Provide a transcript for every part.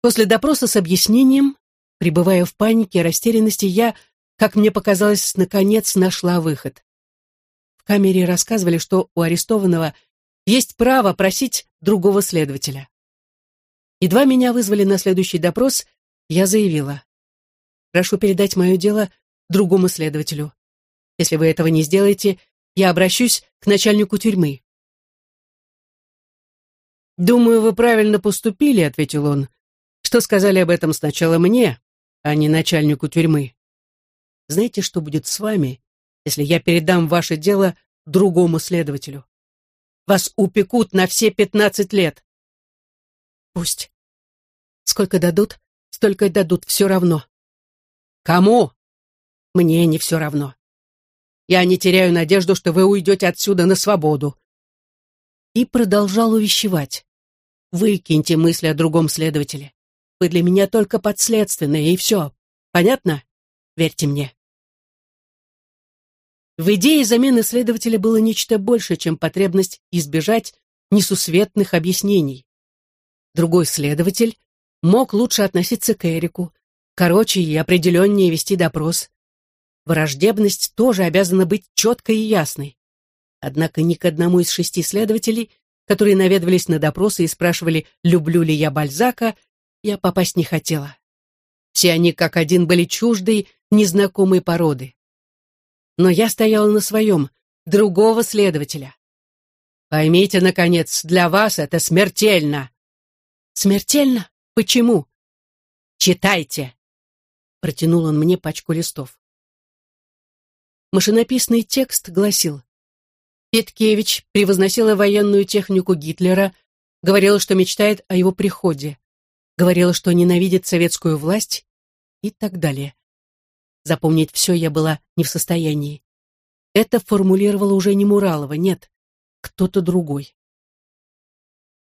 После допроса с объяснением, пребывая в панике и растерянности, я, как мне показалось, наконец нашла выход. В камере рассказывали, что у арестованного есть право просить другого следователя. Едва меня вызвали на следующий допрос, я заявила. «Прошу передать мое дело другому следователю. Если вы этого не сделаете, я обращусь к начальнику тюрьмы». «Думаю, вы правильно поступили», — ответил он, «что сказали об этом сначала мне, а не начальнику тюрьмы. Знаете, что будет с вами, если я передам ваше дело другому следователю? Вас упекут на все пятнадцать лет». «Пусть. Сколько дадут, столько и дадут, все равно». «Кому?» «Мне не все равно. Я не теряю надежду, что вы уйдете отсюда на свободу». И продолжал увещевать. Выкиньте мысли о другом следователе. Вы для меня только подследственные, и все. Понятно? Верьте мне. В идее замены следователя было нечто большее, чем потребность избежать несусветных объяснений. Другой следователь мог лучше относиться к Эрику, короче и определеннее вести допрос. Враждебность тоже обязана быть четкой и ясной. Однако ни к одному из шести следователей которые наведывались на допросы и спрашивали, люблю ли я Бальзака, я попасть не хотела. Все они как один были чуждой, незнакомой породы. Но я стояла на своем, другого следователя. Поймите, наконец, для вас это смертельно. Смертельно? Почему? Читайте. Протянул он мне пачку листов. Машинописный текст гласил Петкевич превозносила военную технику Гитлера, говорила, что мечтает о его приходе, говорила, что ненавидит советскую власть и так далее. Запомнить все я была не в состоянии. Это формулировала уже не Муралова, нет, кто-то другой.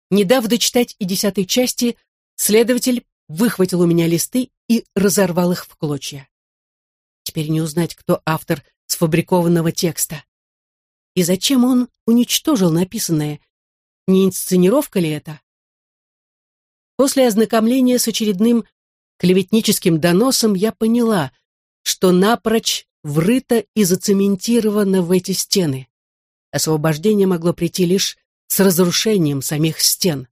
Не дав дочитать и десятой части, следователь выхватил у меня листы и разорвал их в клочья. Теперь не узнать, кто автор сфабрикованного текста. И зачем он уничтожил написанное? Не инсценировка ли это? После ознакомления с очередным клеветническим доносом я поняла, что напрочь врыто и зацементировано в эти стены. Освобождение могло прийти лишь с разрушением самих стен.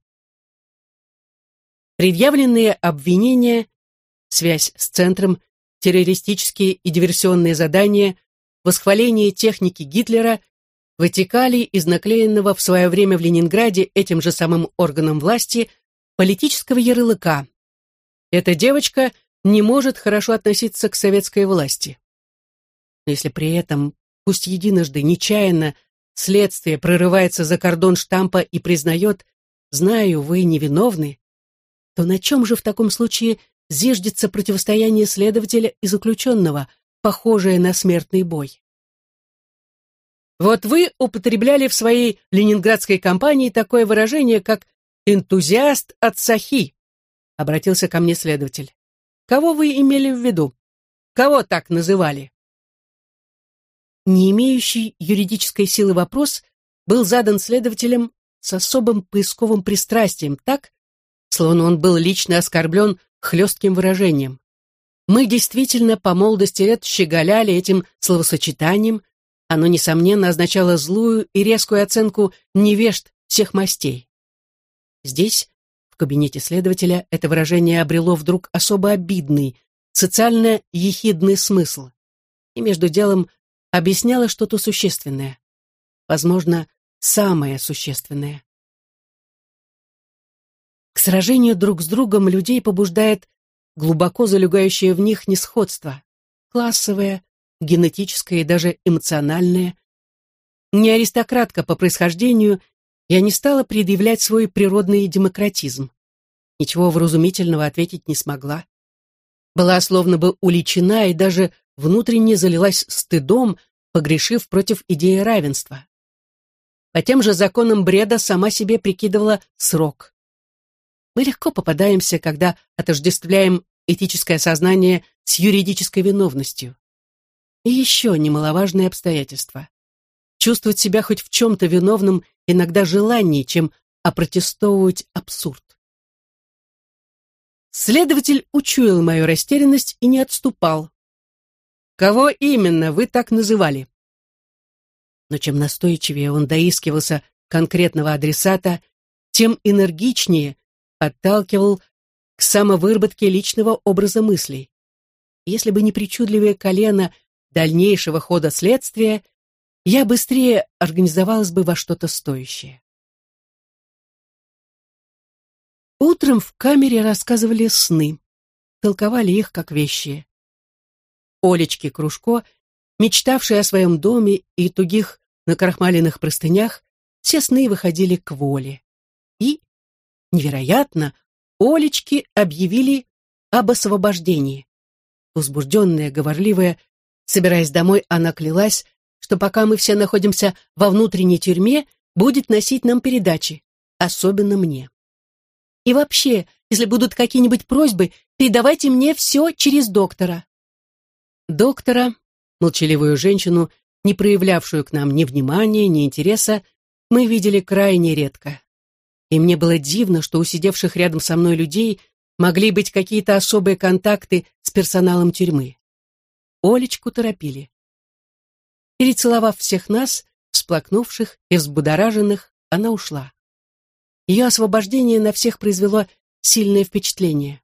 Предъявленные обвинения, связь с центром, террористические и диверсионные задания, восхваление техники Гитлера вытекали из наклеенного в свое время в Ленинграде этим же самым органом власти политического ярлыка. Эта девочка не может хорошо относиться к советской власти. Но если при этом, пусть единожды, нечаянно, следствие прорывается за кордон штампа и признает «знаю, вы невиновны», то на чем же в таком случае зиждется противостояние следователя и заключенного, похожее на смертный бой? Вот вы употребляли в своей ленинградской кампании такое выражение, как «энтузиаст от Сахи», — обратился ко мне следователь. Кого вы имели в виду? Кого так называли? Не имеющий юридической силы вопрос был задан следователем с особым поисковым пристрастием, так, словно он был лично оскорблен хлестким выражением. Мы действительно по молодости лет щеголяли этим словосочетанием, оно, несомненно, означало злую и резкую оценку невежд всех мастей. Здесь, в кабинете следователя, это выражение обрело вдруг особо обидный, социально ехидный смысл. И между делом объясняло что-то существенное. Возможно, самое существенное. К сражению друг с другом людей побуждает глубоко залегающее в них несходство, классовое, генетическое и даже эмоциональное. Не аристократка по происхождению, я не стала предъявлять свой природный демократизм. Ничего вразумительного ответить не смогла. Была словно бы уличена и даже внутренне залилась стыдом, погрешив против идеи равенства. По тем же законам бреда сама себе прикидывала срок. Мы легко попадаемся, когда отождествляем этическое сознание с юридической виновностью. И еще немаловажное обстоятельство. Чувствовать себя хоть в чем-то виновным иногда желаннее, чем опротестовывать абсурд. Следователь учуял мою растерянность и не отступал. «Кого именно вы так называли?» Но чем настойчивее он доискивался конкретного адресата, тем энергичнее отталкивал к самовыработке личного образа мыслей. Если бы не причудливое колено дальнейшего хода следствия, я быстрее организовалась бы во что-то стоящее. Утром в камере рассказывали сны, толковали их как вещи. Олечки Кружко, мечтавшие о своем доме и тугих накрахмаленных простынях, все сны выходили к воле. И, невероятно, Олечки объявили об освобождении. Возбужденная, говорливая, собираясь домой, она клялась, что пока мы все находимся во внутренней тюрьме, будет носить нам передачи, особенно мне. И вообще, если будут какие-нибудь просьбы, передавайте мне все через доктора. Доктора, молчаливую женщину, не проявлявшую к нам ни внимания, ни интереса, мы видели крайне редко. И мне было дивно, что у сидевших рядом со мной людей могли быть какие-то особые контакты с персоналом тюрьмы. Олечку торопили. Перецеловав всех нас, всплакнувших и взбудораженных, она ушла. Ее освобождение на всех произвело сильное впечатление.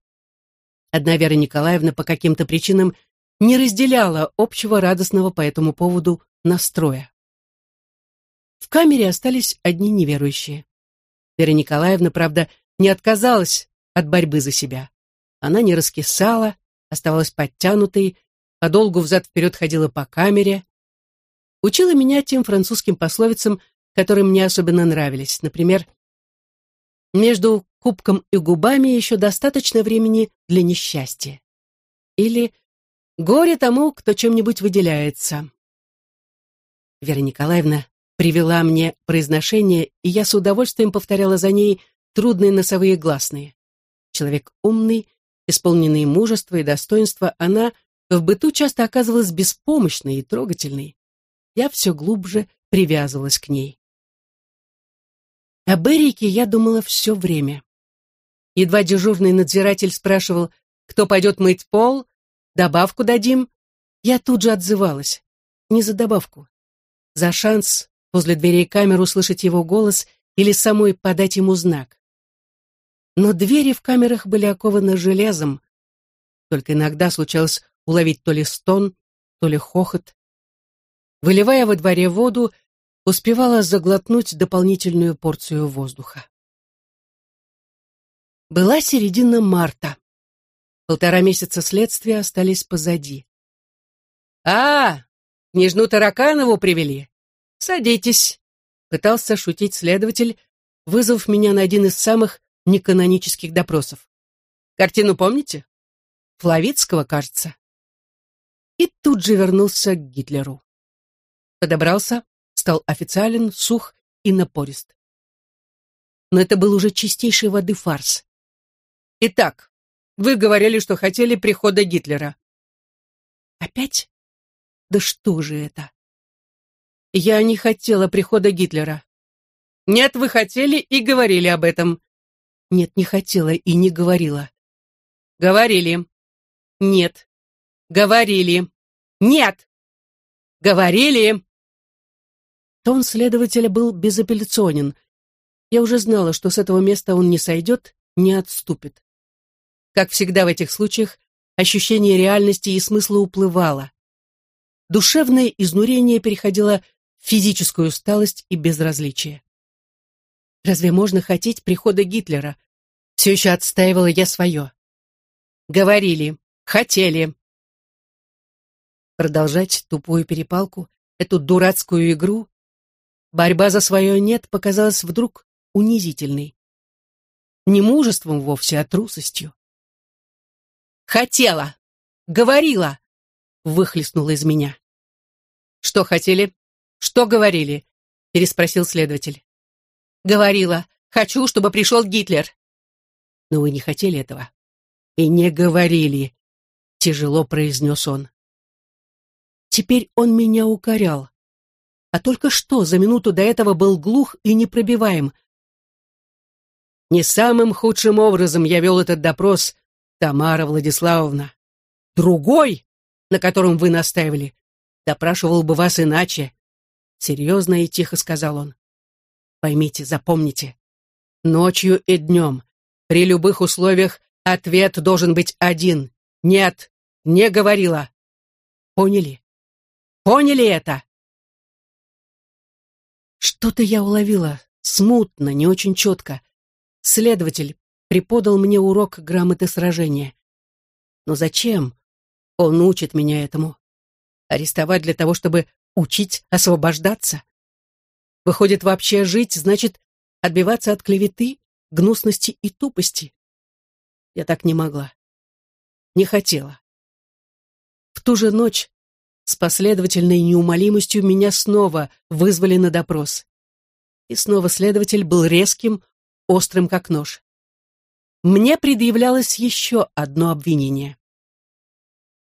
Одна Вера Николаевна по каким-то причинам не разделяла общего радостного по этому поводу настроя. В камере остались одни неверующие. Вера Николаевна, правда, не отказалась от борьбы за себя. Она не раскисала, оставалась подтянутой, подолгу взад-вперед ходила по камере. Учила меня тем французским пословицам, которые мне особенно нравились. Например, между кубком и губами еще достаточно времени для несчастья. Или «Горе тому, кто чем-нибудь выделяется». Вера Николаевна привела мне произношение, и я с удовольствием повторяла за ней трудные носовые гласные. Человек умный, исполненный мужества и достоинства, она в быту часто оказывалась беспомощной и трогательной. Я все глубже привязывалась к ней. Об Эрике я думала все время. Едва дежурный надзиратель спрашивал, кто пойдет мыть пол, добавку дадим, я тут же отзывалась. Не за добавку. За шанс возле дверей камеры услышать его голос или самой подать ему знак. Но двери в камерах были окованы железом. Только иногда случалось уловить то ли стон, то ли хохот. Выливая во дворе воду, успевала заглотнуть дополнительную порцию воздуха. Была середина марта. Полтора месяца следствия остались позади. «А, княжну Тараканову привели? Садитесь», — пытался шутить следователь, вызвав меня на один из самых неканонических допросов. «Картину помните? Флавицкого, кажется». И тут же вернулся к Гитлеру. Подобрался, стал официален, сух и напорист. Но это был уже чистейшей воды фарс. Итак, вы говорили, что хотели прихода Гитлера. Опять? Да что же это? Я не хотела прихода Гитлера. Нет, вы хотели и говорили об этом. Нет, не хотела и не говорила. Говорили. Нет. Говорили. Нет. Говорили. Тон следователя был безапелляционен. Я уже знала, что с этого места он не сойдет, не отступит. Как всегда в этих случаях, ощущение реальности и смысла уплывало. Душевное изнурение переходило в физическую усталость и безразличие. Разве можно хотеть прихода Гитлера? Все еще отстаивала я свое. Говорили, хотели. Продолжать тупую перепалку, эту дурацкую игру, Борьба за свое «нет» показалась вдруг унизительной. Не мужеством вовсе, а трусостью. «Хотела! Говорила!» — выхлестнула из меня. «Что хотели? Что говорили?» — переспросил следователь. «Говорила. Хочу, чтобы пришел Гитлер». «Но вы не хотели этого?» «И не говорили», — тяжело произнес он. Теперь он меня укорял а только что за минуту до этого был глух и непробиваем. Не самым худшим образом я вел этот допрос, Тамара Владиславовна, другой, на котором вы настаивали, допрашивал бы вас иначе. Серьезно и тихо сказал он. Поймите, запомните. Ночью и днем, при любых условиях, ответ должен быть один. Нет, не говорила. Поняли? Поняли это? Что-то я уловила, смутно, не очень четко. Следователь преподал мне урок грамоты сражения. Но зачем? Он учит меня этому. Арестовать для того, чтобы учить освобождаться? Выходит, вообще жить значит отбиваться от клеветы, гнусности и тупости. Я так не могла. Не хотела. В ту же ночь с последовательной неумолимостью меня снова вызвали на допрос. И снова следователь был резким, острым как нож. Мне предъявлялось еще одно обвинение.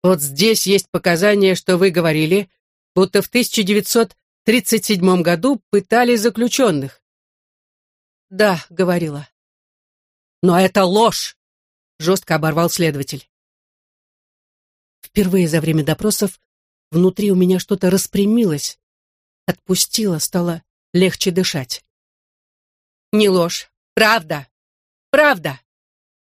Вот здесь есть показания, что вы говорили, будто в 1937 году пытали заключенных. Да, говорила. Но это ложь, жестко оборвал следователь. Впервые за время допросов внутри у меня что-то распрямилось, отпустило, стало легче дышать. Не ложь, правда, правда.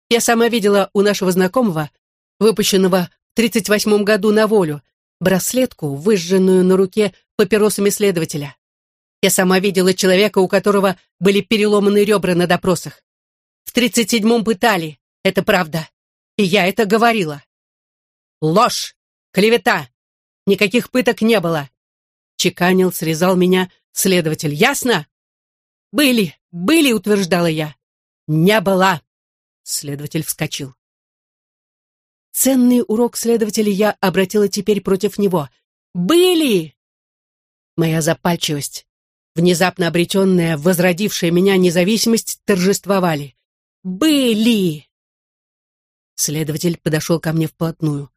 Я сама видела у нашего знакомого, выпущенного в 38-м году на волю, браслетку, выжженную на руке папиросами следователя. Я сама видела человека, у которого были переломаны ребра на допросах. В 37-м пытали, это правда. И я это говорила. Ложь! Клевета! Никаких пыток не было. Чеканил, срезал меня следователь. Ясно? Были, были, утверждала я. Не было. Следователь вскочил. Ценный урок следователя я обратила теперь против него. Были! Моя запальчивость, внезапно обретенная, возродившая меня независимость, торжествовали. Были! Следователь подошел ко мне вплотную.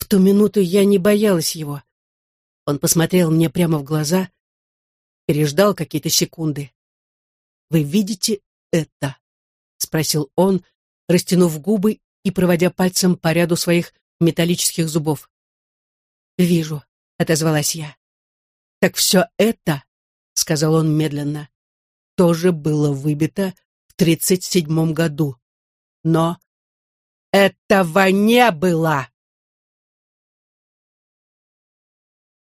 В ту минуту я не боялась его. Он посмотрел мне прямо в глаза, переждал какие-то секунды. «Вы видите это?» — спросил он, растянув губы и проводя пальцем по ряду своих металлических зубов. «Вижу», — отозвалась я. «Так все это», — сказал он медленно, — «тоже было выбито в тридцать седьмом году. Но этого не было!»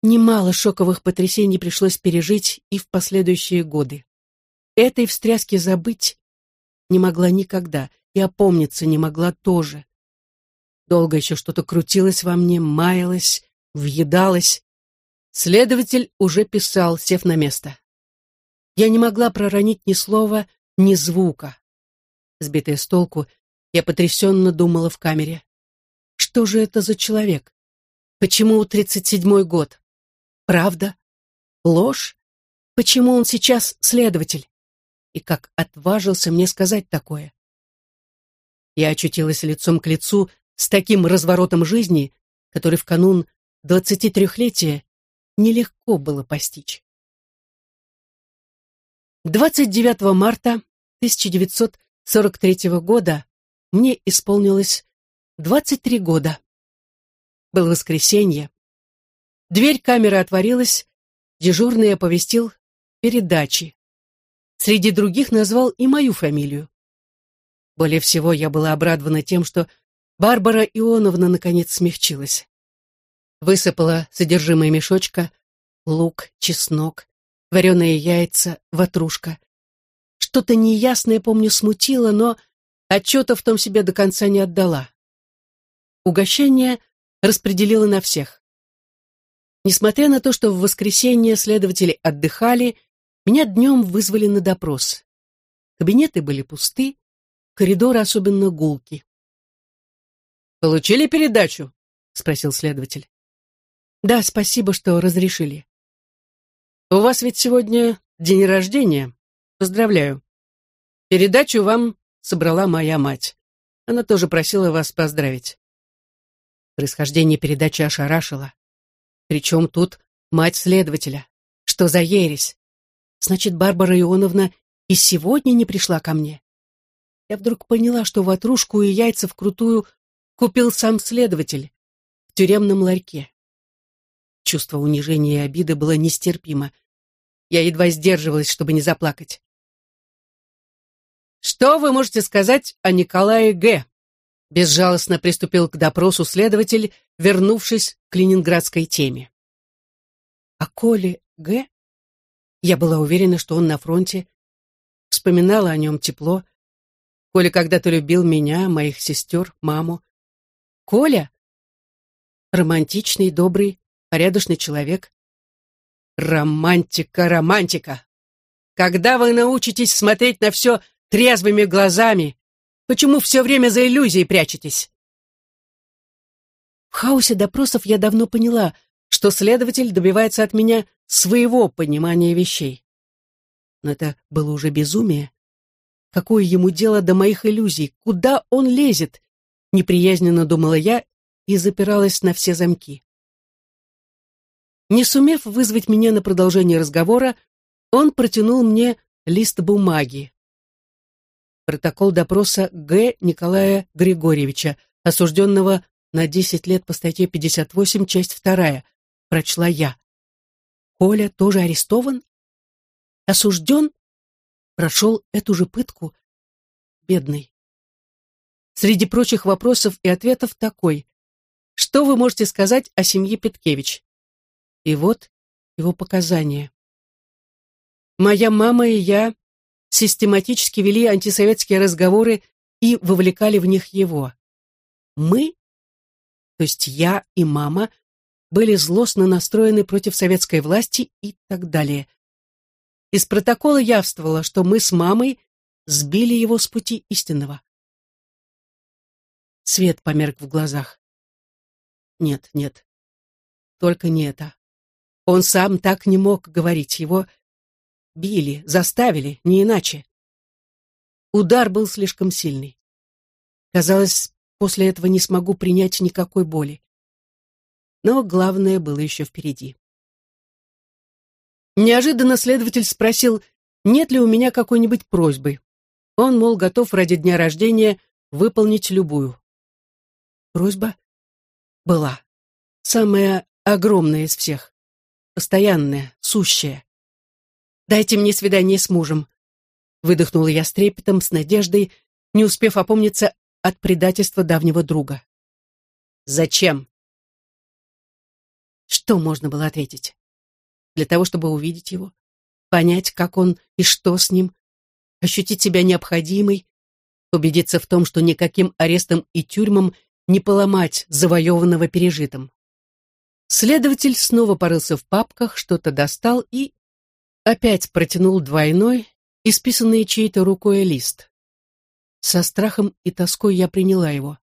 Немало шоковых потрясений пришлось пережить и в последующие годы. Этой встряски забыть не могла никогда, и опомниться не могла тоже. Долго еще что-то крутилось во мне, маялось, въедалось. Следователь уже писал, сев на место. Я не могла проронить ни слова, ни звука. Сбитая с толку, я потрясенно думала в камере. Что же это за человек? Почему тридцать седьмой год? Правда? Ложь? Почему он сейчас следователь? И как отважился мне сказать такое? Я очутилась лицом к лицу с таким разворотом жизни, который в канун двадцатитрехлетия нелегко было постичь. 29 марта 1943 года мне исполнилось 23 года. Было воскресенье, Дверь камеры отворилась, дежурный оповестил передачи. Среди других назвал и мою фамилию. Более всего я была обрадована тем, что Барбара Ионовна наконец смягчилась. Высыпала содержимое мешочка, лук, чеснок, вареные яйца, ватрушка. Что-то неясное, помню, смутило, но отчета в том себе до конца не отдала. Угощение распределила на всех. Несмотря на то, что в воскресенье следователи отдыхали, меня днем вызвали на допрос. Кабинеты были пусты, коридоры особенно гулки. «Получили передачу?» — спросил следователь. «Да, спасибо, что разрешили». «У вас ведь сегодня день рождения. Поздравляю. Передачу вам собрала моя мать. Она тоже просила вас поздравить». Происхождение передачи ошарашило. Причем тут мать следователя? Что за ересь? Значит, Барбара Ионовна и сегодня не пришла ко мне. Я вдруг поняла, что ватрушку и яйца вкрутую купил сам следователь в тюремном ларьке. Чувство унижения и обиды было нестерпимо. Я едва сдерживалась, чтобы не заплакать. «Что вы можете сказать о Николае Г.?» Безжалостно приступил к допросу следователь, вернувшись к ленинградской теме. «О Коле Г.?» Я была уверена, что он на фронте. Вспоминала о нем тепло. Коля когда-то любил меня, моих сестер, маму. Коля? Романтичный, добрый, порядочный человек. Романтика, романтика! Когда вы научитесь смотреть на все трезвыми глазами? Почему все время за иллюзией прячетесь? В хаосе допросов я давно поняла, что следователь добивается от меня своего понимания вещей. Но это было уже безумие. Какое ему дело до моих иллюзий? Куда он лезет? Неприязненно думала я и запиралась на все замки. Не сумев вызвать меня на продолжение разговора, он протянул мне лист бумаги. Протокол допроса Г. Николая Григорьевича, осужденного на 10 лет по статье 58, часть 2, прочла я. Коля тоже арестован? Осужден? Прошел эту же пытку? Бедный. Среди прочих вопросов и ответов такой. Что вы можете сказать о семье Петкевич? И вот его показания. Моя мама и я систематически вели антисоветские разговоры и вовлекали в них его. Мы, то есть я и мама, были злостно настроены против советской власти и так далее. Из протокола явствовало, что мы с мамой сбили его с пути истинного. Свет померк в глазах. Нет, нет, только не это. Он сам так не мог говорить, его били, заставили, не иначе. Удар был слишком сильный. Казалось, после этого не смогу принять никакой боли. Но главное было еще впереди. Неожиданно следователь спросил, нет ли у меня какой-нибудь просьбы. Он, мол, готов ради дня рождения выполнить любую. Просьба была. Самая огромная из всех. Постоянная, сущая. «Дайте мне свидание с мужем», — выдохнула я с трепетом, с надеждой, не успев опомниться от предательства давнего друга. «Зачем?» Что можно было ответить? Для того, чтобы увидеть его, понять, как он и что с ним, ощутить себя необходимой, убедиться в том, что никаким арестом и тюрьмам не поломать завоеванного пережитым. Следователь снова порылся в папках, что-то достал и опять протянул двойной, исписанный чьей-то рукой лист. Со страхом и тоской я приняла его.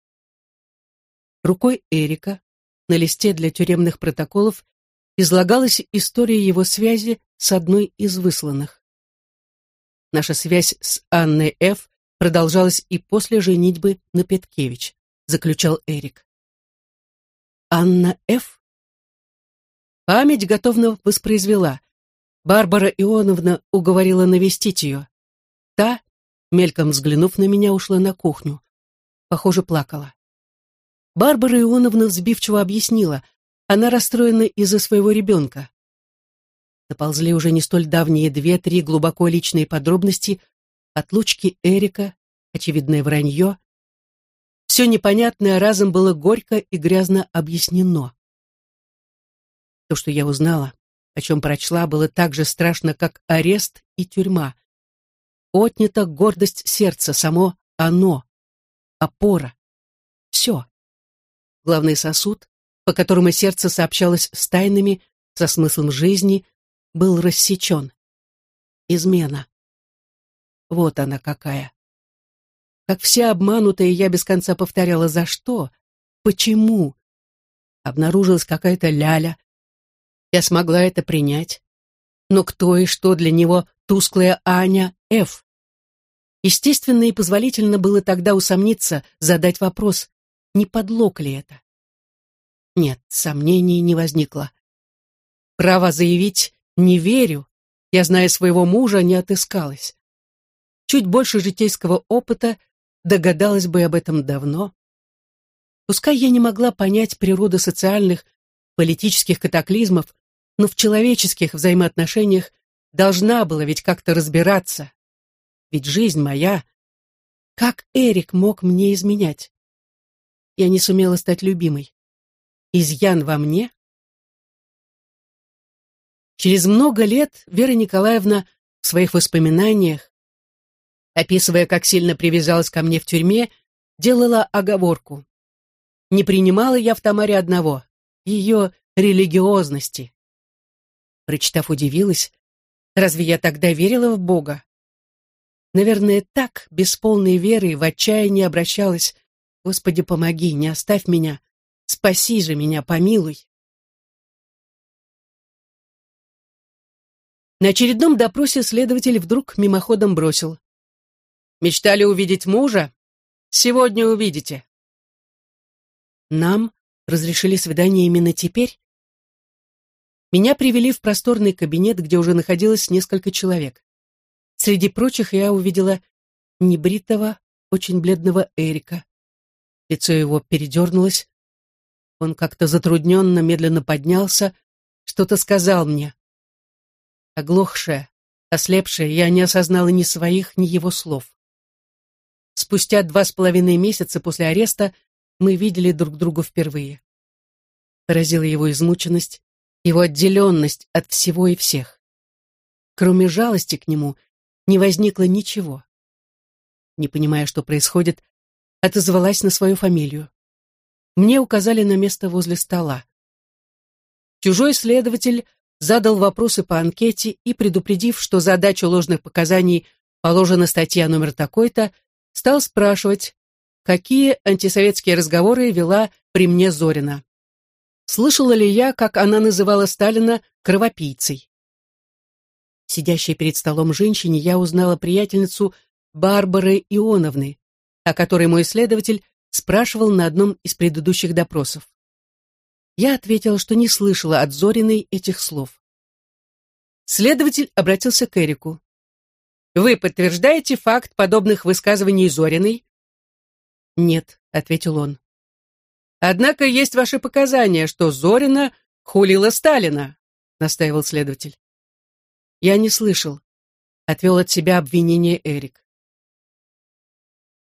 Рукой Эрика на листе для тюремных протоколов излагалась история его связи с одной из высланных. Наша связь с Анной Ф. продолжалась и после женитьбы на Петкевич, заключал Эрик. Анна Ф. Память готовно воспроизвела. Барбара Ионовна уговорила навестить ее. Та, мельком взглянув на меня, ушла на кухню. Похоже, плакала. Барбара Ионовна взбивчиво объяснила, она расстроена из-за своего ребенка. Доползли уже не столь давние две-три глубоко личные подробности, отлучки Эрика, очевидное вранье. Все непонятное разом было горько и грязно объяснено. То, что я узнала, о чем прочла, было так же страшно, как арест и тюрьма. Отнята гордость сердца, само оно, опора. Все. Главный сосуд, по которому сердце сообщалось с тайнами, со смыслом жизни, был рассечен. Измена. Вот она какая. Как все обманутые, я без конца повторяла, за что, почему. Обнаружилась какая-то ляля, я смогла это принять. Но кто и что для него тусклая Аня Ф? Естественно и позволительно было тогда усомниться, задать вопрос, не подлог ли это. Нет, сомнений не возникло. Право заявить «не верю», я, зная своего мужа, не отыскалась. Чуть больше житейского опыта догадалась бы об этом давно. Пускай я не могла понять природу социальных, политических катаклизмов, но в человеческих взаимоотношениях должна была ведь как-то разбираться. Ведь жизнь моя. Как Эрик мог мне изменять? Я не сумела стать любимой. Изъян во мне? Через много лет Вера Николаевна в своих воспоминаниях, описывая, как сильно привязалась ко мне в тюрьме, делала оговорку. Не принимала я в Тамаре одного — ее религиозности. Прочитав, удивилась, разве я тогда верила в Бога? Наверное, так, без полной веры, в отчаянии обращалась. Господи, помоги, не оставь меня. Спаси же меня, помилуй. На очередном допросе следователь вдруг мимоходом бросил. «Мечтали увидеть мужа? Сегодня увидите». Нам разрешили свидание именно теперь? Меня привели в просторный кабинет, где уже находилось несколько человек. Среди прочих я увидела небритого, очень бледного Эрика. Лицо его передернулось. Он как-то затрудненно, медленно поднялся, что-то сказал мне. Оглохшая, ослепшая, я не осознала ни своих, ни его слов. Спустя два с половиной месяца после ареста мы видели друг друга впервые. Поразила его измученность, его отделенность от всего и всех. Кроме жалости к нему, не возникло ничего. Не понимая, что происходит, отозвалась на свою фамилию. Мне указали на место возле стола. Чужой следователь задал вопросы по анкете и, предупредив, что за дачу ложных показаний положена статья номер такой-то, стал спрашивать, какие антисоветские разговоры вела при мне Зорина. Слышала ли я, как она называла Сталина кровопийцей? Сидящей перед столом женщине я узнала приятельницу Барбары Ионовны, о которой мой следователь спрашивал на одном из предыдущих допросов. Я ответила, что не слышала от Зориной этих слов. Следователь обратился к Эрику. «Вы подтверждаете факт подобных высказываний Зориной?» «Нет», — ответил он. «Однако есть ваши показания, что Зорина хулила Сталина», — настаивал следователь. «Я не слышал», — отвел от себя обвинение Эрик.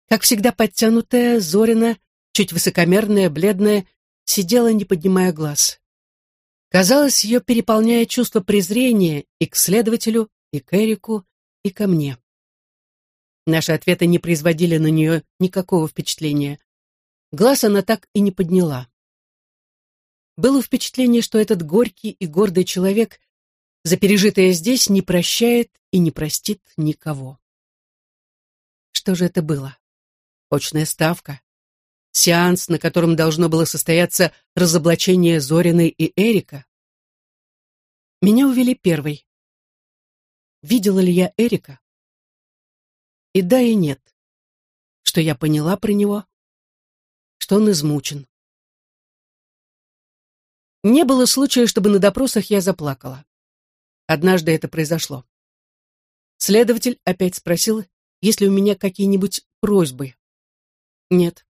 Как всегда подтянутая, Зорина, чуть высокомерная, бледная, сидела, не поднимая глаз. Казалось, ее переполняя чувство презрения и к следователю, и к Эрику, и ко мне. Наши ответы не производили на нее никакого впечатления. Глаз она так и не подняла. Было впечатление, что этот горький и гордый человек за пережитое здесь не прощает и не простит никого. Что же это было? Очная ставка? Сеанс, на котором должно было состояться разоблачение Зорины и Эрика? Меня увели первой. Видела ли я Эрика? И да, и нет. Что я поняла про него? Что он измучен. Не было случая, чтобы на допросах я заплакала. Однажды это произошло. Следователь опять спросил, есть ли у меня какие-нибудь просьбы. Нет.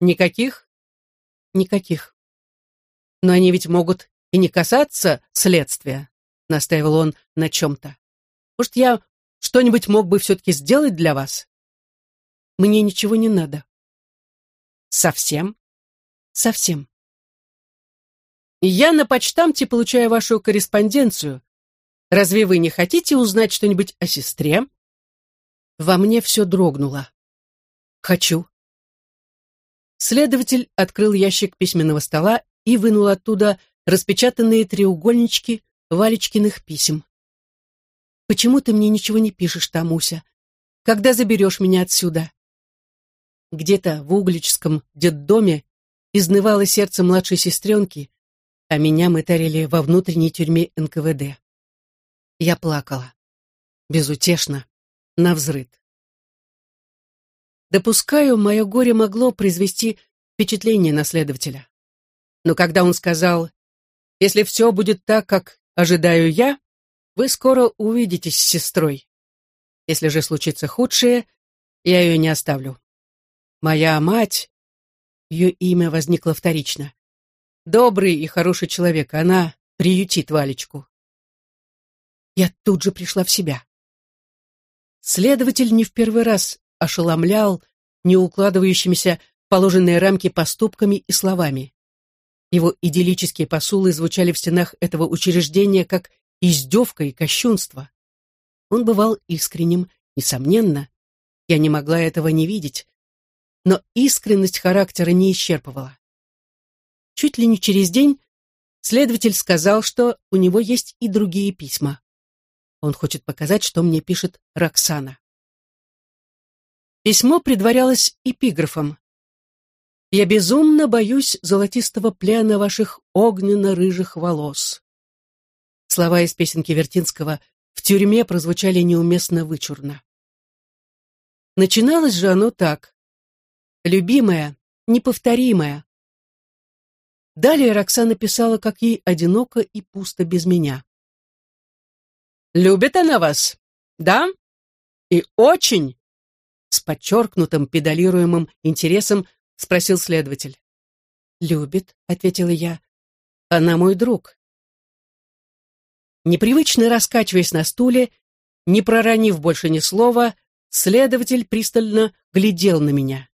Никаких? Никаких. Но они ведь могут и не касаться следствия, настаивал он на чем-то. Может, я что-нибудь мог бы все-таки сделать для вас? Мне ничего не надо. Совсем? Совсем. Я на почтамте получаю вашу корреспонденцию, Разве вы не хотите узнать что-нибудь о сестре?» Во мне все дрогнуло. «Хочу». Следователь открыл ящик письменного стола и вынул оттуда распечатанные треугольнички Валечкиных писем. «Почему ты мне ничего не пишешь, Тамуся? Когда заберешь меня отсюда?» Где-то в Угличском детдоме изнывало сердце младшей сестренки, а меня мы тарили во внутренней тюрьме НКВД. Я плакала. Безутешно, навзрыд. Допускаю, мое горе могло произвести впечатление на следователя. Но когда он сказал, «Если все будет так, как ожидаю я, вы скоро увидитесь с сестрой. Если же случится худшее, я ее не оставлю. Моя мать...» Ее имя возникло вторично. Добрый и хороший человек, она приютит Валечку. Я тут же пришла в себя. Следователь не в первый раз ошеломлял не укладывающимися в положенные рамки поступками и словами. Его идиллические посулы звучали в стенах этого учреждения как издевка и кощунство. Он бывал искренним, несомненно. Я не могла этого не видеть. Но искренность характера не исчерпывала. Чуть ли не через день следователь сказал, что у него есть и другие письма. Он хочет показать, что мне пишет Роксана. Письмо предварялось эпиграфом. «Я безумно боюсь золотистого плена ваших огненно-рыжих волос». Слова из песенки Вертинского в тюрьме прозвучали неуместно вычурно. Начиналось же оно так. «Любимая, неповторимая». Далее Роксана писала, как ей одиноко и пусто без меня. «Любит она вас, да? И очень?» С подчеркнутым педалируемым интересом спросил следователь. «Любит», — ответила я. «Она мой друг». Непривычно раскачиваясь на стуле, не проронив больше ни слова, следователь пристально глядел на меня.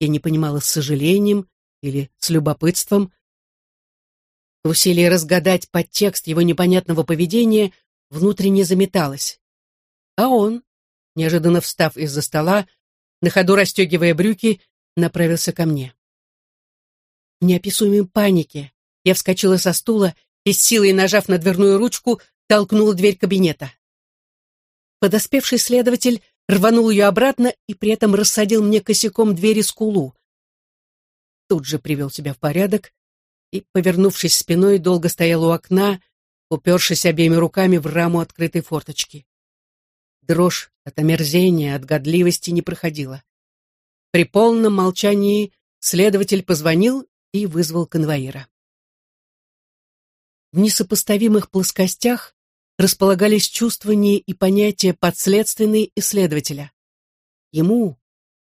Я не понимала с сожалением или с любопытством. В усилии разгадать подтекст его непонятного поведения внутренне заметалась. А он, неожиданно встав из-за стола, на ходу расстегивая брюки, направился ко мне. В неописуемой панике я вскочила со стула и с силой нажав на дверную ручку, толкнула дверь кабинета. Подоспевший следователь рванул ее обратно и при этом рассадил мне косяком двери скулу. Тут же привел себя в порядок и, повернувшись спиной, долго стоял у окна, упершись обеими руками в раму открытой форточки. Дрожь от омерзения, от годливости не проходила. При полном молчании следователь позвонил и вызвал конвоира. В несопоставимых плоскостях располагались чувствования и понятия подследственной исследователя. Ему,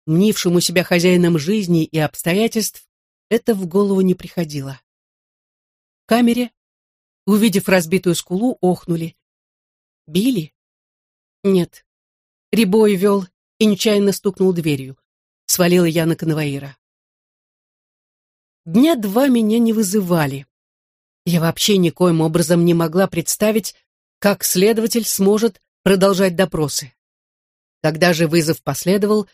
мнившему себя хозяином жизни и обстоятельств, это в голову не приходило. В камере, увидев разбитую скулу, охнули. Били? Нет. Рябой вел и нечаянно стукнул дверью. Свалила я на конвоира. Дня два меня не вызывали. Я вообще никоим образом не могла представить, как следователь сможет продолжать допросы. Когда же вызов последовал,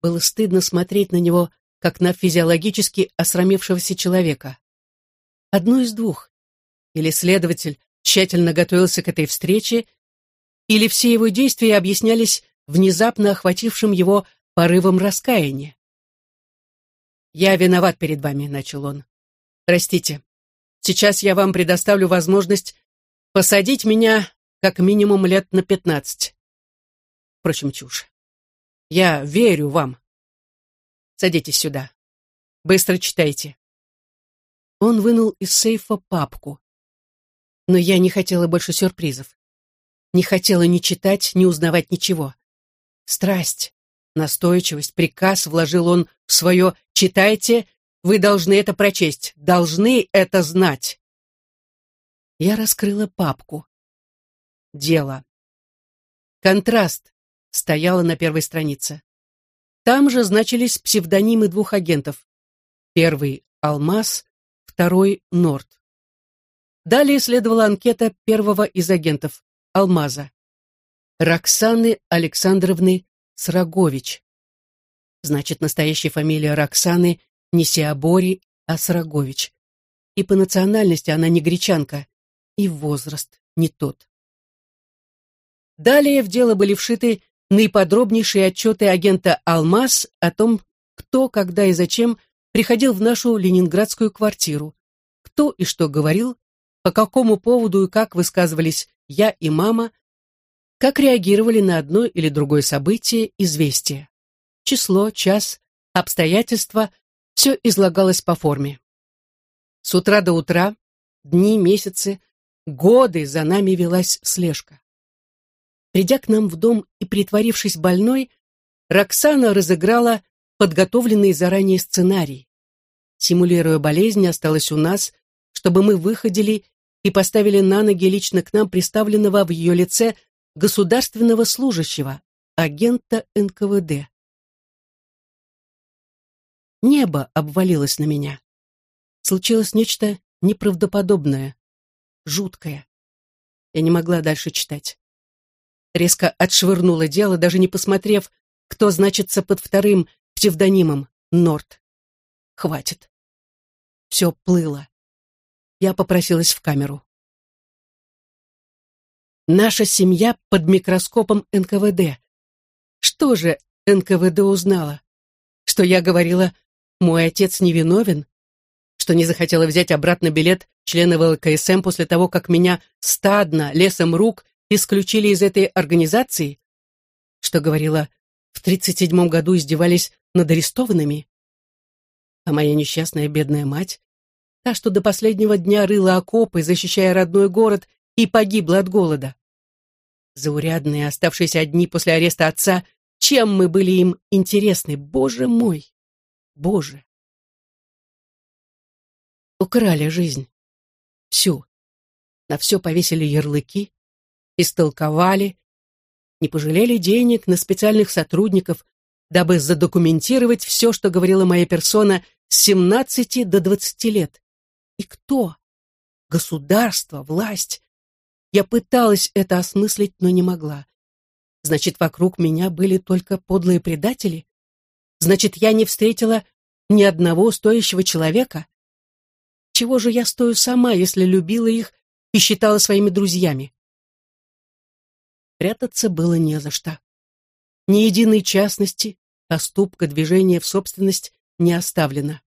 было стыдно смотреть на него, как на физиологически осрамевшегося человека. Одно из двух. Или следователь тщательно готовился к этой встрече, или все его действия объяснялись внезапно охватившим его порывом раскаяния. «Я виноват перед вами», — начал он. «Простите, сейчас я вам предоставлю возможность посадить меня как минимум лет на пятнадцать. Впрочем, чушь. Я верю вам. Садитесь сюда. Быстро читайте». Он вынул из сейфа папку. Но я не хотела больше сюрпризов. Не хотела ни читать, ни узнавать ничего. Страсть, настойчивость, приказ вложил он в свое «читайте», вы должны это прочесть, должны это знать. Я раскрыла папку. Дело. Контраст стояла на первой странице. Там же значились псевдонимы двух агентов. Первый — Алмаз, второй — Норд. Далее следовала анкета первого из агентов, Алмаза. Роксаны Александровны Срагович. Значит, настоящая фамилия Роксаны не Сиабори, а Срагович. И по национальности она не гречанка, и возраст не тот. Далее в дело были вшиты наиподробнейшие отчеты агента «Алмаз» о том, кто, когда и зачем приходил в нашу ленинградскую квартиру, кто и что говорил, по какому поводу и как высказывались я и мама, как реагировали на одно или другое событие, известие. Число, час, обстоятельства – все излагалось по форме. С утра до утра, дни, месяцы, годы за нами велась слежка. Придя к нам в дом и притворившись больной, Роксана разыграла подготовленный заранее сценарий, симулируя болезнь, осталась у нас, чтобы мы выходили и поставили на ноги лично к нам представленного в ее лице государственного служащего, агента НКВД. Небо обвалилось на меня. Случилось нечто неправдоподобное, жуткое. Я не могла дальше читать. Резко отшвырнула дело, даже не посмотрев, кто значится под вторым псевдонимом Норт. Хватит. Все плыло. Я попросилась в камеру. Наша семья под микроскопом НКВД. Что же НКВД узнала? Что я говорила, мой отец невиновен? Что не захотела взять обратно билет члена ВЛКСМ после того, как меня стадно, лесом рук, исключили из этой организации? Что говорила, в 37 году издевались над арестованными? А моя несчастная бедная мать, та, что до последнего дня рыла окопы, защищая родной город, и погибла от голода. Заурядные, оставшиеся одни после ареста отца, чем мы были им интересны, боже мой, боже. Украли жизнь. Всю. На все повесили ярлыки, истолковали, не пожалели денег на специальных сотрудников, дабы задокументировать все, что говорила моя персона с 17 до 20 лет. И кто? Государство, власть. Я пыталась это осмыслить, но не могла. Значит, вокруг меня были только подлые предатели? Значит, я не встретила ни одного стоящего человека? Чего же я стою сама, если любила их и считала своими друзьями? Прятаться было не за что. Ни единой частности, поступка, движения в собственность не оставлено.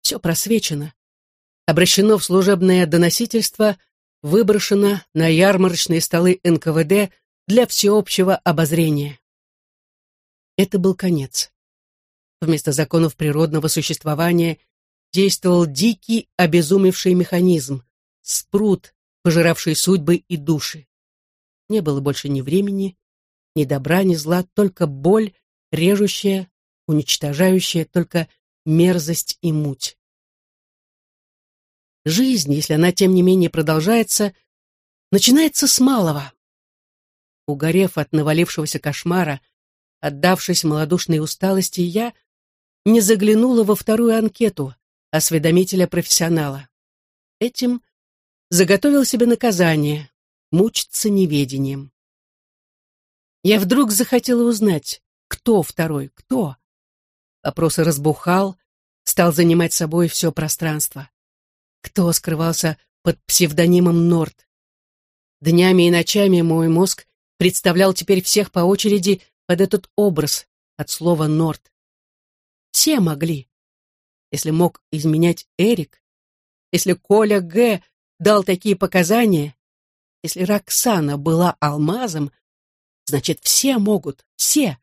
Все просвечено. Обращено в служебное доносительство, выброшено на ярмарочные столы НКВД для всеобщего обозрения. Это был конец. Вместо законов природного существования действовал дикий, обезумевший механизм, спрут, пожиравший судьбы и души. Не было больше ни времени, ни добра, ни зла, только боль, режущая, уничтожающая, только мерзость и муть. Жизнь, если она тем не менее продолжается, начинается с малого. Угорев от навалившегося кошмара, отдавшись малодушной усталости, я не заглянула во вторую анкету осведомителя-профессионала. Этим заготовил себе наказание, мучиться неведением. Я вдруг захотела узнать, кто второй, кто. Вопрос разбухал, стал занимать собой все пространство. Кто скрывался под псевдонимом Норт? Днями и ночами мой мозг представлял теперь всех по очереди под этот образ от слова Норт. Все могли. Если мог изменять Эрик, если Коля Г. дал такие показания, если Роксана была алмазом, значит, все могут, все.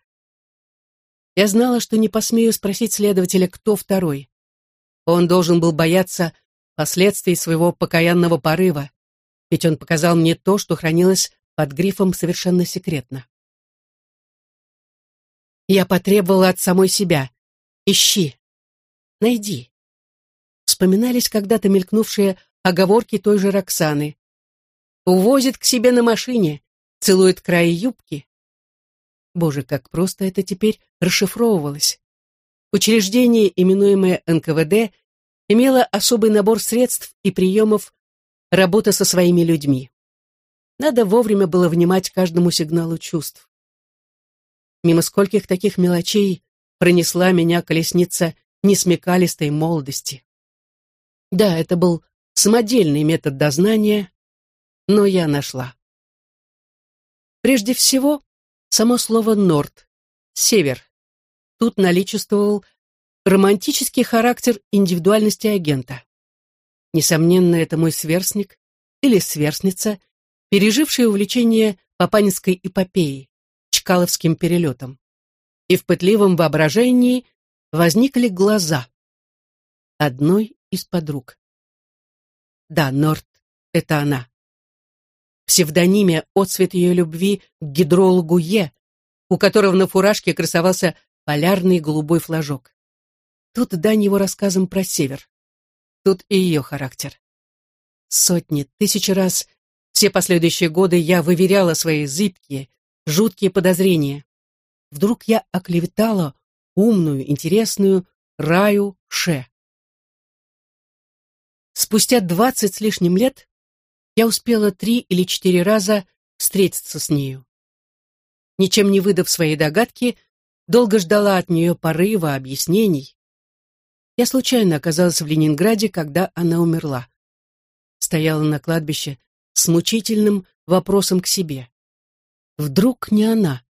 Я знала, что не посмею спросить следователя, кто второй. Он должен был бояться последствий своего покаянного порыва, ведь он показал мне то, что хранилось под грифом совершенно секретно. Я потребовала от самой себя. Ищи. Найди. Вспоминались когда-то мелькнувшие оговорки той же Роксаны увозит к себе на машине, целует край юбки. Боже, как просто это теперь расшифровывалось. Учреждение, именуемое НКВД, имело особый набор средств и приемов работы со своими людьми. Надо вовремя было внимать каждому сигналу чувств. Мимо скольких таких мелочей пронесла меня колесница несмекалистой молодости. Да, это был самодельный метод дознания, но я нашла. Прежде всего, само слово «норд» — «север». Тут наличествовал романтический характер индивидуальности агента. Несомненно, это мой сверстник или сверстница, переживший увлечение папанинской эпопеей, Чкаловским перелетом. И в пытливом воображении возникли глаза. Одной из подруг. Да, Норт — это она псевдониме отцвет ее любви к гидрологу Е, у которого на фуражке красовался полярный голубой флажок. Тут дань его рассказам про север. Тут и ее характер. Сотни, тысячи раз все последующие годы я выверяла свои зыбкие, жуткие подозрения. Вдруг я оклеветала умную, интересную Раю Ше. Спустя двадцать с лишним лет я успела три или четыре раза встретиться с нею. Ничем не выдав своей догадки, долго ждала от нее порыва, объяснений. Я случайно оказалась в Ленинграде, когда она умерла. Стояла на кладбище с мучительным вопросом к себе. Вдруг не она?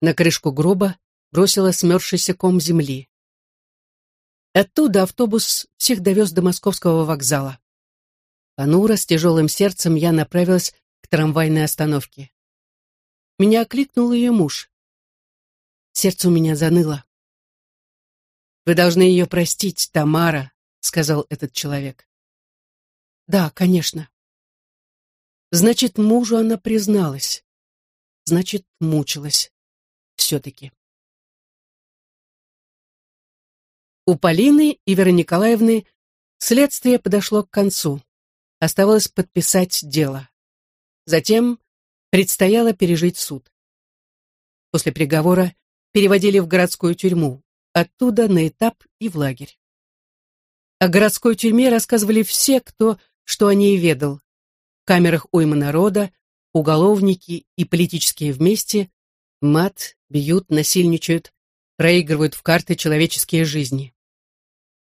На крышку гроба бросила смерзшийся ком земли. Оттуда автобус всех довез до московского вокзала. Понуро, с тяжелым сердцем я направилась к трамвайной остановке. Меня окликнул ее муж. Сердце у меня заныло. «Вы должны ее простить, Тамара», — сказал этот человек. «Да, конечно». Значит, мужу она призналась. Значит, мучилась. Все-таки. У Полины и Веры Николаевны следствие подошло к концу. Оставалось подписать дело. Затем предстояло пережить суд. После приговора переводили в городскую тюрьму, оттуда на этап и в лагерь. О городской тюрьме рассказывали все, кто что о ней ведал. В камерах уйма народа, уголовники и политические вместе мат, бьют, насильничают, проигрывают в карты человеческие жизни.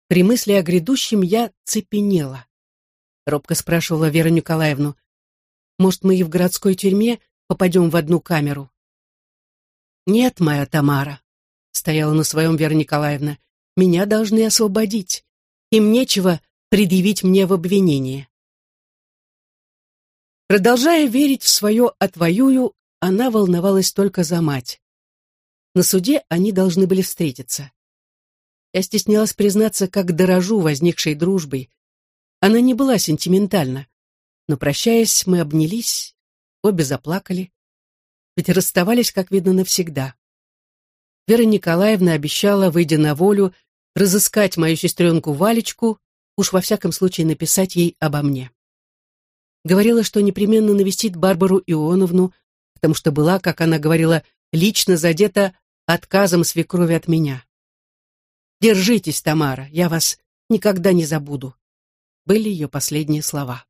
При мысли о грядущем я цепенела. Робко спрашивала Веру Николаевну, может, мы и в городской тюрьме попадем в одну камеру? Нет, моя Тамара, стояла на своем Вера Николаевна, меня должны освободить. Им нечего предъявить мне в обвинение. Продолжая верить в свое «отвоюю», она волновалась только за мать. На суде они должны были встретиться. Я стеснялась признаться, как дорожу возникшей дружбой. Она не была сентиментальна, но, прощаясь, мы обнялись, обе заплакали ведь расставались, как видно, навсегда. Вера Николаевна обещала, выйдя на волю, разыскать мою сестренку Валечку, уж во всяком случае написать ей обо мне. Говорила, что непременно навестит Барбару Ионовну, потому что была, как она говорила, лично задета отказом свекрови от меня. «Держитесь, Тамара, я вас никогда не забуду», были ее последние слова.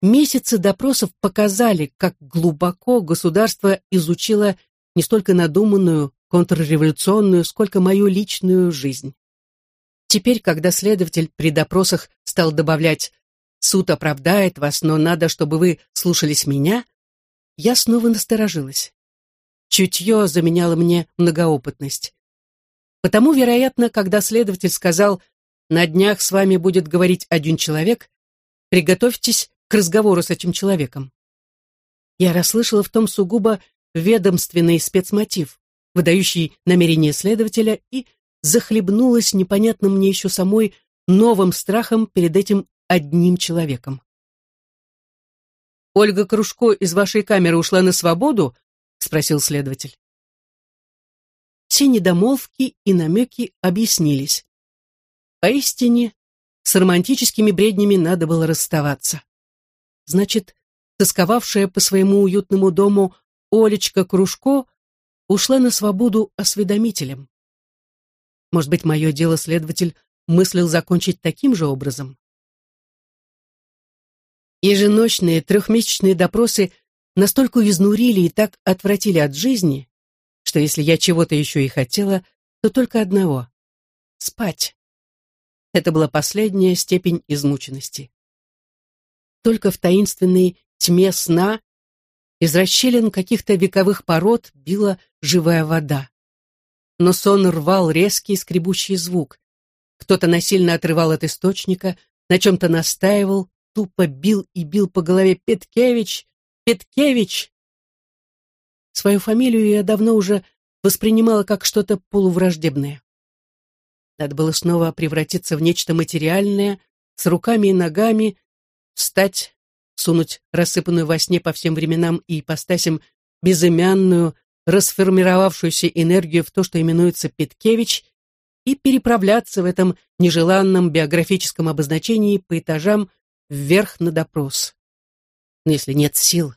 Месяцы допросов показали, как глубоко государство изучило не столько надуманную, контрреволюционную, сколько мою личную жизнь. Теперь, когда следователь при допросах стал добавлять «суд оправдает вас, но надо, чтобы вы слушались меня», я снова насторожилась. Чутье заменяло мне многоопытность. Потому, вероятно, когда следователь сказал «на днях с вами будет говорить один человек», приготовьтесь к разговору с этим человеком. Я расслышала в том сугубо ведомственный спецмотив, выдающий намерение следователя, и захлебнулась непонятным мне еще самой новым страхом перед этим одним человеком. «Ольга Кружко из вашей камеры ушла на свободу?» — спросил следователь. Все недомолвки и намеки объяснились. Поистине, с романтическими бреднями надо было расставаться. Значит, тосковавшая по своему уютному дому Олечка Кружко ушла на свободу осведомителем. Может быть, мое дело следователь мыслил закончить таким же образом? Еженочные трехмесячные допросы настолько изнурили и так отвратили от жизни, что если я чего-то еще и хотела, то только одного — спать. Это была последняя степень измученности только в таинственной тьме сна из расщелин каких-то вековых пород била живая вода. Но сон рвал резкий скребущий звук. Кто-то насильно отрывал от источника, на чем-то настаивал, тупо бил и бил по голове «Петкевич! Петкевич!» Свою фамилию я давно уже воспринимала как что-то полувраждебное. Надо было снова превратиться в нечто материальное, с руками и ногами, встать, сунуть рассыпанную во сне по всем временам и ипостасям безымянную, расформировавшуюся энергию в то, что именуется Петкевич, и переправляться в этом нежеланном биографическом обозначении по этажам вверх на допрос. Но если нет сил,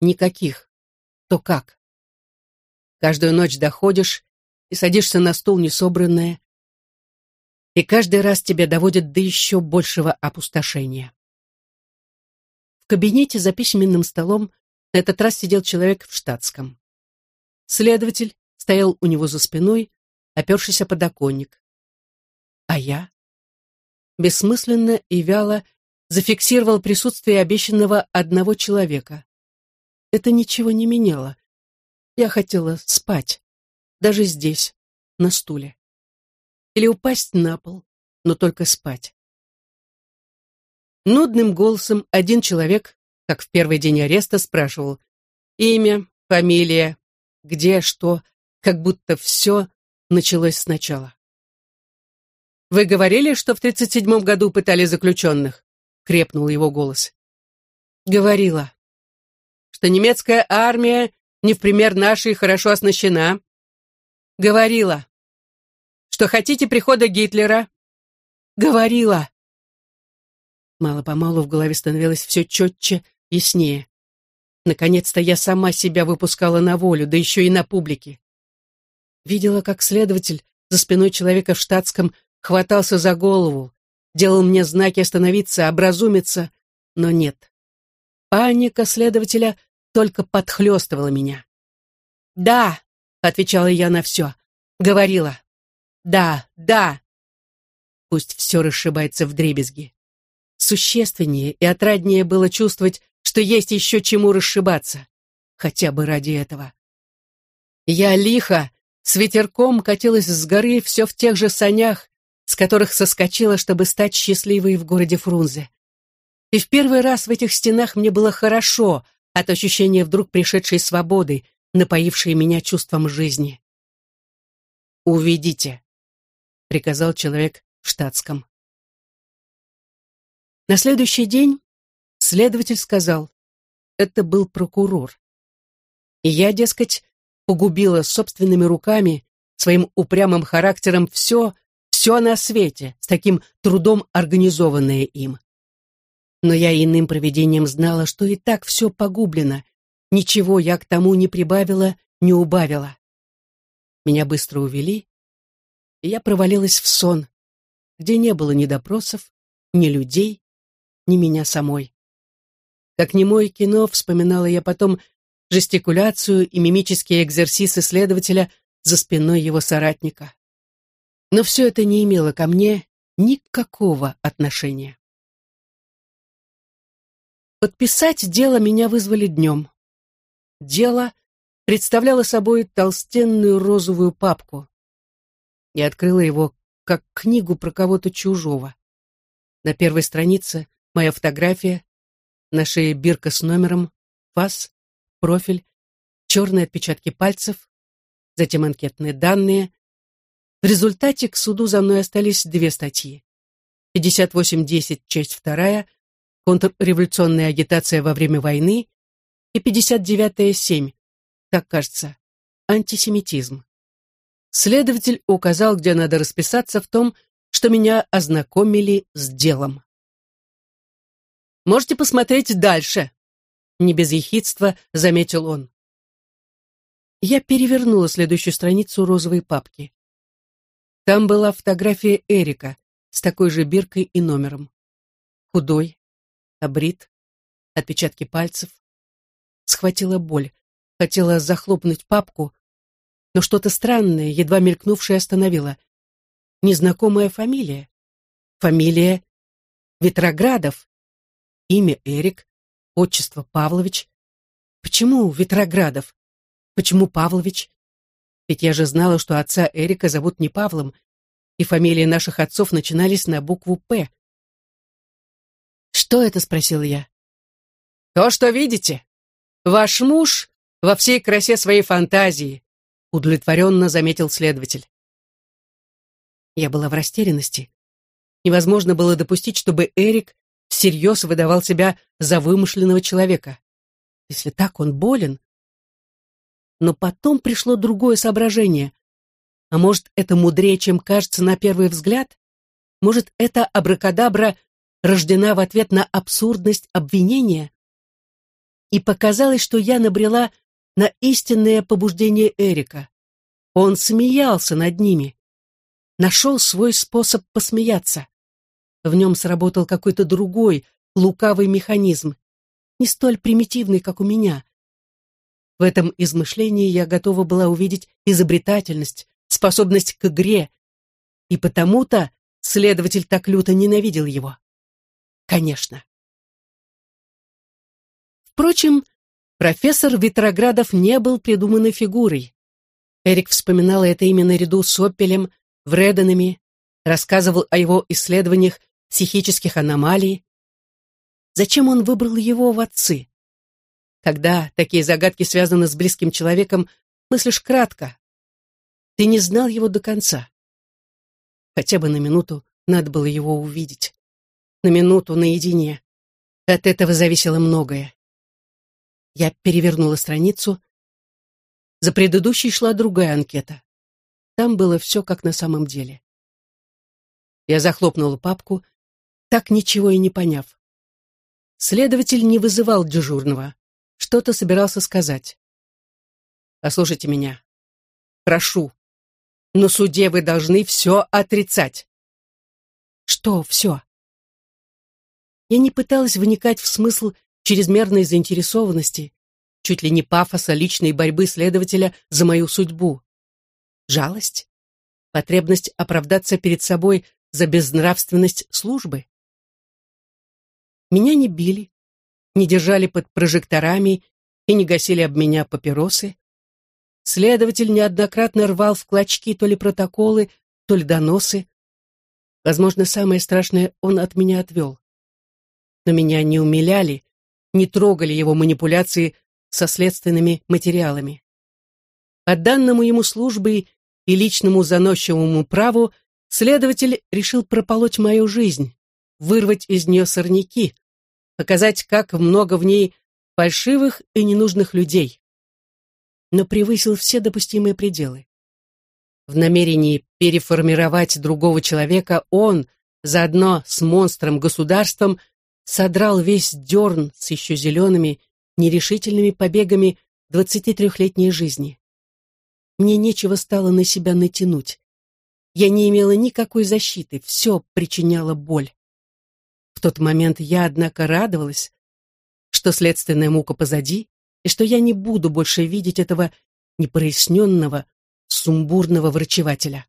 никаких, то как? Каждую ночь доходишь и садишься на стул несобранное, и каждый раз тебя доводят до еще большего опустошения. Кабинете за письменным столом на этот раз сидел человек в штатском. Следователь стоял у него за спиной, опершись о подоконник. А я? Бессмысленно и вяло зафиксировал присутствие обещанного одного человека. Это ничего не меняло. Я хотела спать, даже здесь, на стуле. Или упасть на пол, но только спать. Нудным голосом один человек, как в первый день ареста, спрашивал имя, фамилия, где, что, как будто все началось сначала. «Вы говорили, что в 37-м году пытали заключенных?» — крепнул его голос. «Говорила. Что немецкая армия не в пример нашей хорошо оснащена?» «Говорила. Что хотите прихода Гитлера?» «Говорила». Мало-помалу в голове становилось все четче, яснее. Наконец-то я сама себя выпускала на волю, да еще и на публике. Видела, как следователь за спиной человека в штатском хватался за голову, делал мне знаки остановиться, образумиться, но нет. Паника следователя только подхлестывала меня. «Да», — отвечала я на все, говорила. «Да, да». Пусть все расшибается в дребезги. Существеннее и отраднее было чувствовать, что есть еще чему расшибаться. Хотя бы ради этого. Я лихо, с ветерком катилась с горы все в тех же санях, с которых соскочила, чтобы стать счастливой в городе Фрунзе. И в первый раз в этих стенах мне было хорошо от ощущения вдруг пришедшей свободы, напоившей меня чувством жизни. «Уведите», — приказал человек в штатском. На следующий день следователь сказал, это был прокурор. И я, дескать, погубила собственными руками, своим упрямым характером все, все на свете, с таким трудом организованное им. Но я иным проведением знала, что и так все погублено, ничего я к тому не прибавила, не убавила. Меня быстро увели, и я провалилась в сон, где не было ни допросов, ни людей, ни меня самой. Как немое кино, вспоминала я потом жестикуляцию и мимические экзерсисы следователя за спиной его соратника. Но все это не имело ко мне никакого отношения. Подписать дело меня вызвали днем. Дело представляло собой толстенную розовую папку. Я открыла его как книгу про кого-то чужого. На первой странице моя фотография, на шее бирка с номером, фас, профиль, черные отпечатки пальцев, затем анкетные данные. В результате к суду за мной остались две статьи. 58.10, часть 2, контрреволюционная агитация во время войны, и 59.7, так кажется, антисемитизм. Следователь указал, где надо расписаться в том, что меня ознакомили с делом. «Можете посмотреть дальше», не без ехидства заметил он. Я перевернула следующую страницу розовой папки. Там была фотография Эрика с такой же биркой и номером. Худой, обрит, отпечатки пальцев. Схватила боль, хотела захлопнуть папку, но что-то странное, едва мелькнувшее, остановило. Незнакомая фамилия. Фамилия Ветроградов. Имя Эрик, отчество Павлович. Почему Ветроградов? Почему Павлович? Ведь я же знала, что отца Эрика зовут не Павлом, и фамилии наших отцов начинались на букву «П». «Что это?» — спросила я. «То, что видите. Ваш муж во всей красе своей фантазии», — удовлетворенно заметил следователь. Я была в растерянности. Невозможно было допустить, чтобы Эрик всерьез выдавал себя за вымышленного человека. Если так, он болен. Но потом пришло другое соображение. А может, это мудрее, чем кажется на первый взгляд? Может, эта абракадабра рождена в ответ на абсурдность обвинения? И показалось, что я набрела на истинное побуждение Эрика. Он смеялся над ними. Нашел свой способ посмеяться. В нем сработал какой-то другой, лукавый механизм, не столь примитивный, как у меня. В этом измышлении я готова была увидеть изобретательность, способность к игре, и потому-то следователь так люто ненавидел его. Конечно. Впрочем, профессор Витроградов не был придуманной фигурой. Эрик вспоминал это имя наряду с Оппелем, Вреденами, рассказывал о его исследованиях психических аномалий. Зачем он выбрал его в отцы? Когда такие загадки связаны с близким человеком, мыслишь кратко. Ты не знал его до конца. Хотя бы на минуту надо было его увидеть. На минуту наедине. От этого зависело многое. Я перевернула страницу. За предыдущей шла другая анкета. Там было все как на самом деле. Я захлопнула папку так ничего и не поняв. Следователь не вызывал дежурного. Что-то собирался сказать. «Послушайте меня. Прошу. На суде вы должны все отрицать». «Что все?» Я не пыталась вникать в смысл чрезмерной заинтересованности, чуть ли не пафоса личной борьбы следователя за мою судьбу. Жалость? Потребность оправдаться перед собой за безнравственность службы? Меня не били, не держали под прожекторами и не гасили об меня папиросы. Следователь неоднократно рвал в клочки то ли протоколы, то ли доносы. Возможно, самое страшное он от меня отвел. Но меня не умиляли, не трогали его манипуляции со следственными материалами. По данному ему службы и личному заносчивому праву следователь решил прополоть мою жизнь, вырвать из нее сорняки, показать, как много в ней фальшивых и ненужных людей. Но превысил все допустимые пределы. В намерении переформировать другого человека он, заодно с монстром-государством, содрал весь дерн с еще зелеными, нерешительными побегами 23-летней жизни. Мне нечего стало на себя натянуть. Я не имела никакой защиты, все причиняло боль. Тот момент я, однако, радовалась, что следственная мука позади, и что я не буду больше видеть этого непроясненного, сумбурного врачевателя.